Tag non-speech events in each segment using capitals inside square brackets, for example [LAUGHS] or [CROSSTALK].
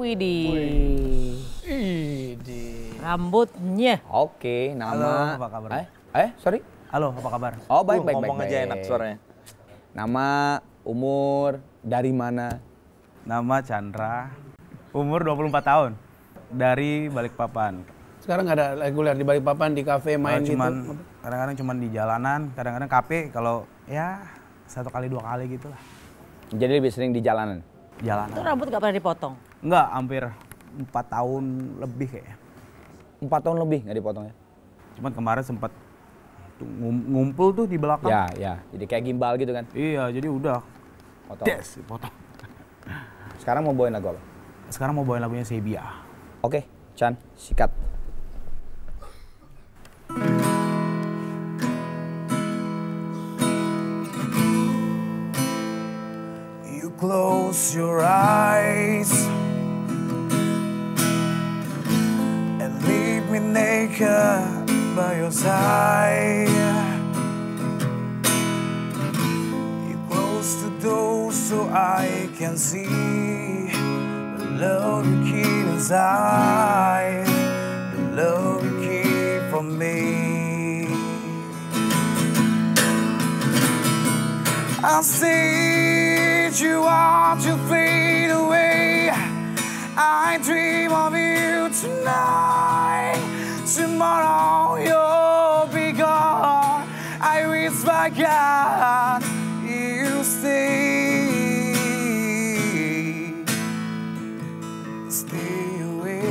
Widih. Rambutnya. Oke, nama. Halo, apa kabar? Eh, eh, sorry. Halo, apa kabar? Oh, baik, Uh, baik, ngomong baik, aja baik. enak suaranya. Nama, umur, dari mana? Nama Chandra, umur 24 tahun, dari Balikpapan. Sekarang nggak ada reguler di Balikpapan di kafe main Kalau cuman gitu. kadang-kadang cuman di jalanan, kadang-kadang kafe kalau ya satu kali dua kali gitu lah. Jadi lebih sering di jalanan. Itu Jalanan. rambut gak pernah dipotong. Enggak, hampir empat tahun lebih kayaknya. Empat tahun lebih nggak dipotong ya? Cuman kemarin sempat ngumpul tuh di belakang. Ya, ya. Jadi kayak gimbal gitu kan. Iya, jadi udah. Potong. Des, potong. Sekarang mau bawain lagu apa? Sekarang mau bawain lagunya Sebia. Oke, Chan, sikat. You close your eyes me naked by your side. You close the door so I can see the love you keep inside, the love you keep from me. I see you want to fade Stay away.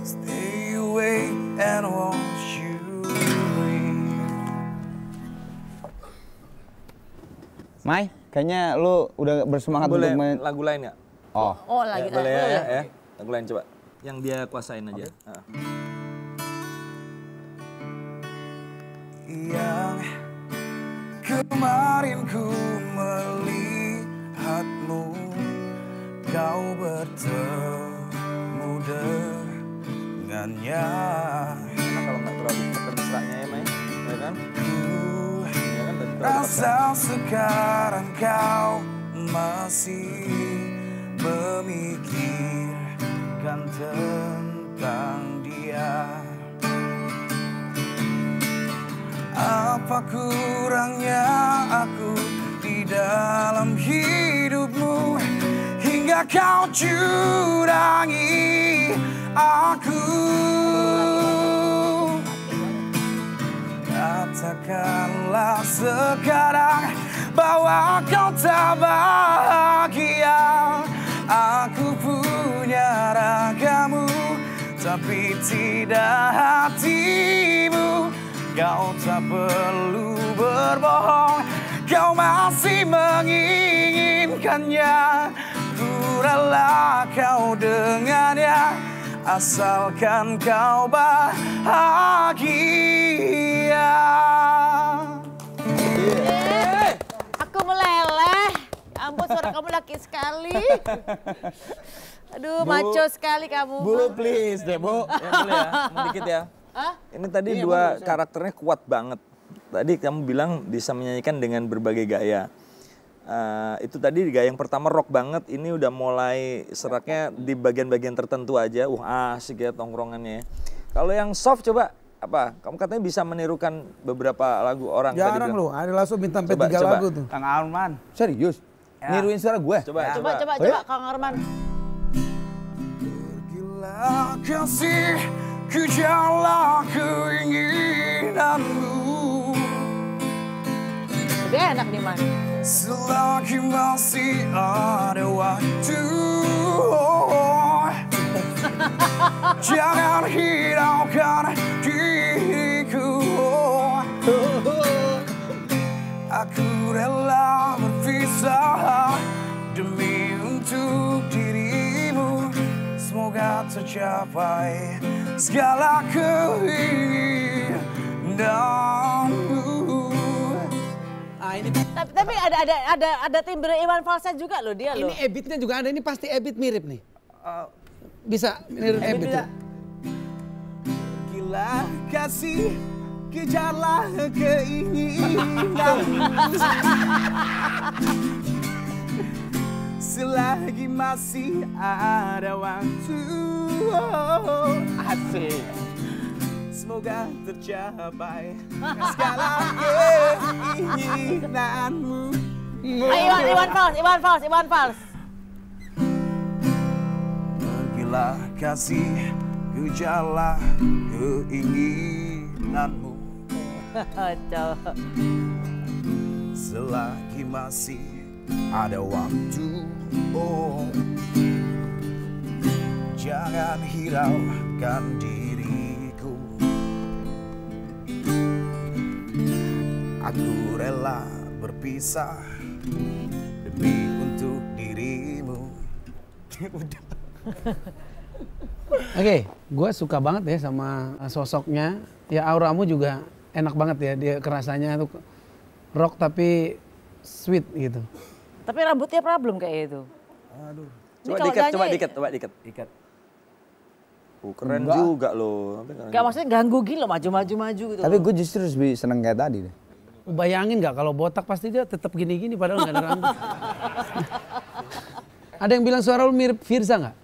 Stay away and watch you leave. Mai, kayaknya lu udah bersemangat Boleh untuk main. lagu lain nggak? Oh, Oh lagi. boleh ya, boleh. ya, ya. Lagu lain coba. Yang dia kuasain aja. Ah. yang kemarin ku melihatmu kau bertemu dengannya Enak kalau nggak terlalu tekan mesranya ya, Mai. Ya kan? Ya kan? Rasa sekarang kau masih memikirkan tentang dia Apa kurangnya aku di dalam hidupmu Kau curangi aku Katakanlah sekarang bahwa kau tak bahagia Aku punya ragamu tapi tidak hatimu Kau tak perlu berbohong Kau masih menginginkannya rela kau dengannya Asalkan kau bahagia Aku meleleh. Ya Ampun suara kamu laki sekali. Aduh maco sekali kamu. Bu, please deh, Bu. [LAUGHS] Ya, boleh ya, mau dikit ya. Hah? Ini tadi dua karakternya kuat banget. Tadi kamu bilang bisa menyanyikan dengan berbagai gaya. Eh, itu tadi gaya yang pertama rock banget, ini udah mulai seraknya di bagian-bagian tertentu aja. Wah asik ya tongkrongannya. ya. Kalau yang soft coba apa? Kamu katanya bisa menirukan beberapa lagu orang tadi Jarang lu, ada langsung bintang Coba, tiga coba. lagu tuh. Kang Arman serius? Ya. Niruin suara gue? Coba, Ya. Coba coba Oh, coba ya? Kang Arman. Pergilah kasih kejarlah keinginanmu Lebih enak nih man. Selagi masih ada waktu Jangan hiraukan diriku Aku rela berpisah Demi untuk dirimu Semoga tercapai segala keinginanmu Ah ini. Tapi, tapi ada ada ada ada timbre Iwan Fals juga loh dia loh. ini ebitnya juga ada, ini pasti ebit mirip nih. Bisa niru Ebit ebit. Gila kasih kejarlah keinginan. [LAUGHS] Selagi masih ada waktu. Oh, Asik Semoga tercapai. Segala keinginanmu. Ayo Iwan, Iwan Fals, Iwan Fals, Iwan Fals. Pergilah kasih gejala keinginanmu. Coba. Selagi masih ada waktu Oh. Jangan hiraukan diriku Aku rela berpisah Demi untuk dirimu [LAUGHS] Udah Oke, gue suka banget ya sama sosoknya. Ya auramu juga enak banget ya. Dia kerasanya tuh rock tapi sweet gitu. Tapi rambutnya problem kayak itu. Aduh Coba diket, coba nyanyi- diket, coba diket. Ikat Uh, keren juga loh. Tapi keren Gak maksudnya ganggu gini loh, maju-maju-maju gitu. Tapi gue justru lebih seneng kayak tadi deh. Bayangin nggak kalau botak pasti dia tetap gini-gini padahal nggak ada rambut. [LAUGHS] ada yang bilang suara lu mirip Firza nggak?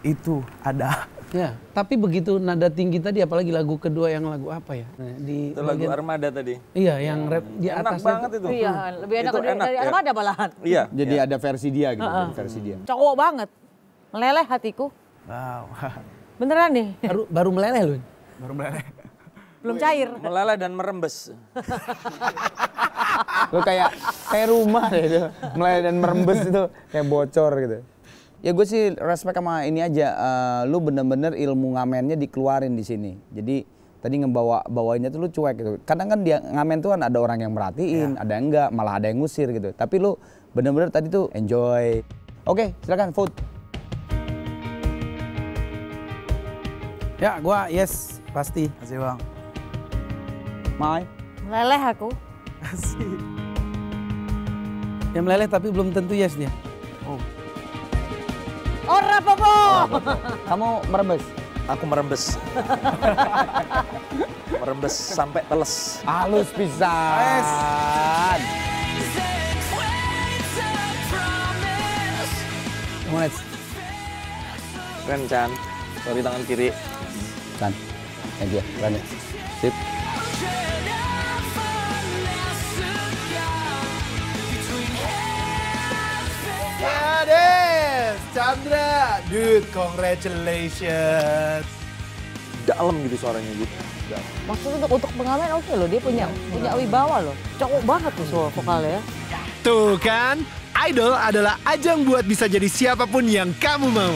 Itu ada Ya, tapi begitu nada tinggi tadi apalagi lagu kedua yang lagu apa ya? Nah, di Itu lagu bagian- Armada tadi. Iya, yang rap di Enak atasnya. banget itu. Iya, lebih enak Itu dari, enak, dari ya. Armada malahan. Iya. Jadi ada versi dia gitu, ada versi dia. Cowok banget. Meleleh hatiku. Wow [LAUGHS] Beneran nih, Baru baru meleleh lu. Baru meleleh belum cair. Meleleh dan merembes. Lu kayak kayak rumah deh itu. Mulai dan merembes itu kayak bocor gitu. Ya gue sih respect sama ini aja. eh, lu bener-bener ilmu ngamennya dikeluarin di sini. Jadi tadi ngebawa bawainnya tuh lu cuek gitu. Kadang kan dia ngamen tuh kan ada orang yang merhatiin, ada yang enggak, malah ada yang ngusir gitu. Tapi lu bener-bener tadi tuh enjoy. Oke, silakan vote. Ya, gua yes, pasti. Kasih bang Mai. Meleleh aku. Asik Yang meleleh tapi belum tentu yes dia. Ora popo. Kamu merembes. Aku merembes. [LAUGHS] merembes sampai teles. Halus pisan. Mulai. Keren Chan. Sorry tangan kiri. Kan. Thank you. Keren ya. Sip. Chandra, dude, congratulations. Dalam gitu suaranya gitu. Maksud untuk untuk pengamen oke loh, dia punya punya wibawa loh. Cowok banget tuh suara vokalnya. ya. Tuh kan, Idol adalah ajang buat bisa jadi siapa pun yang kamu mau.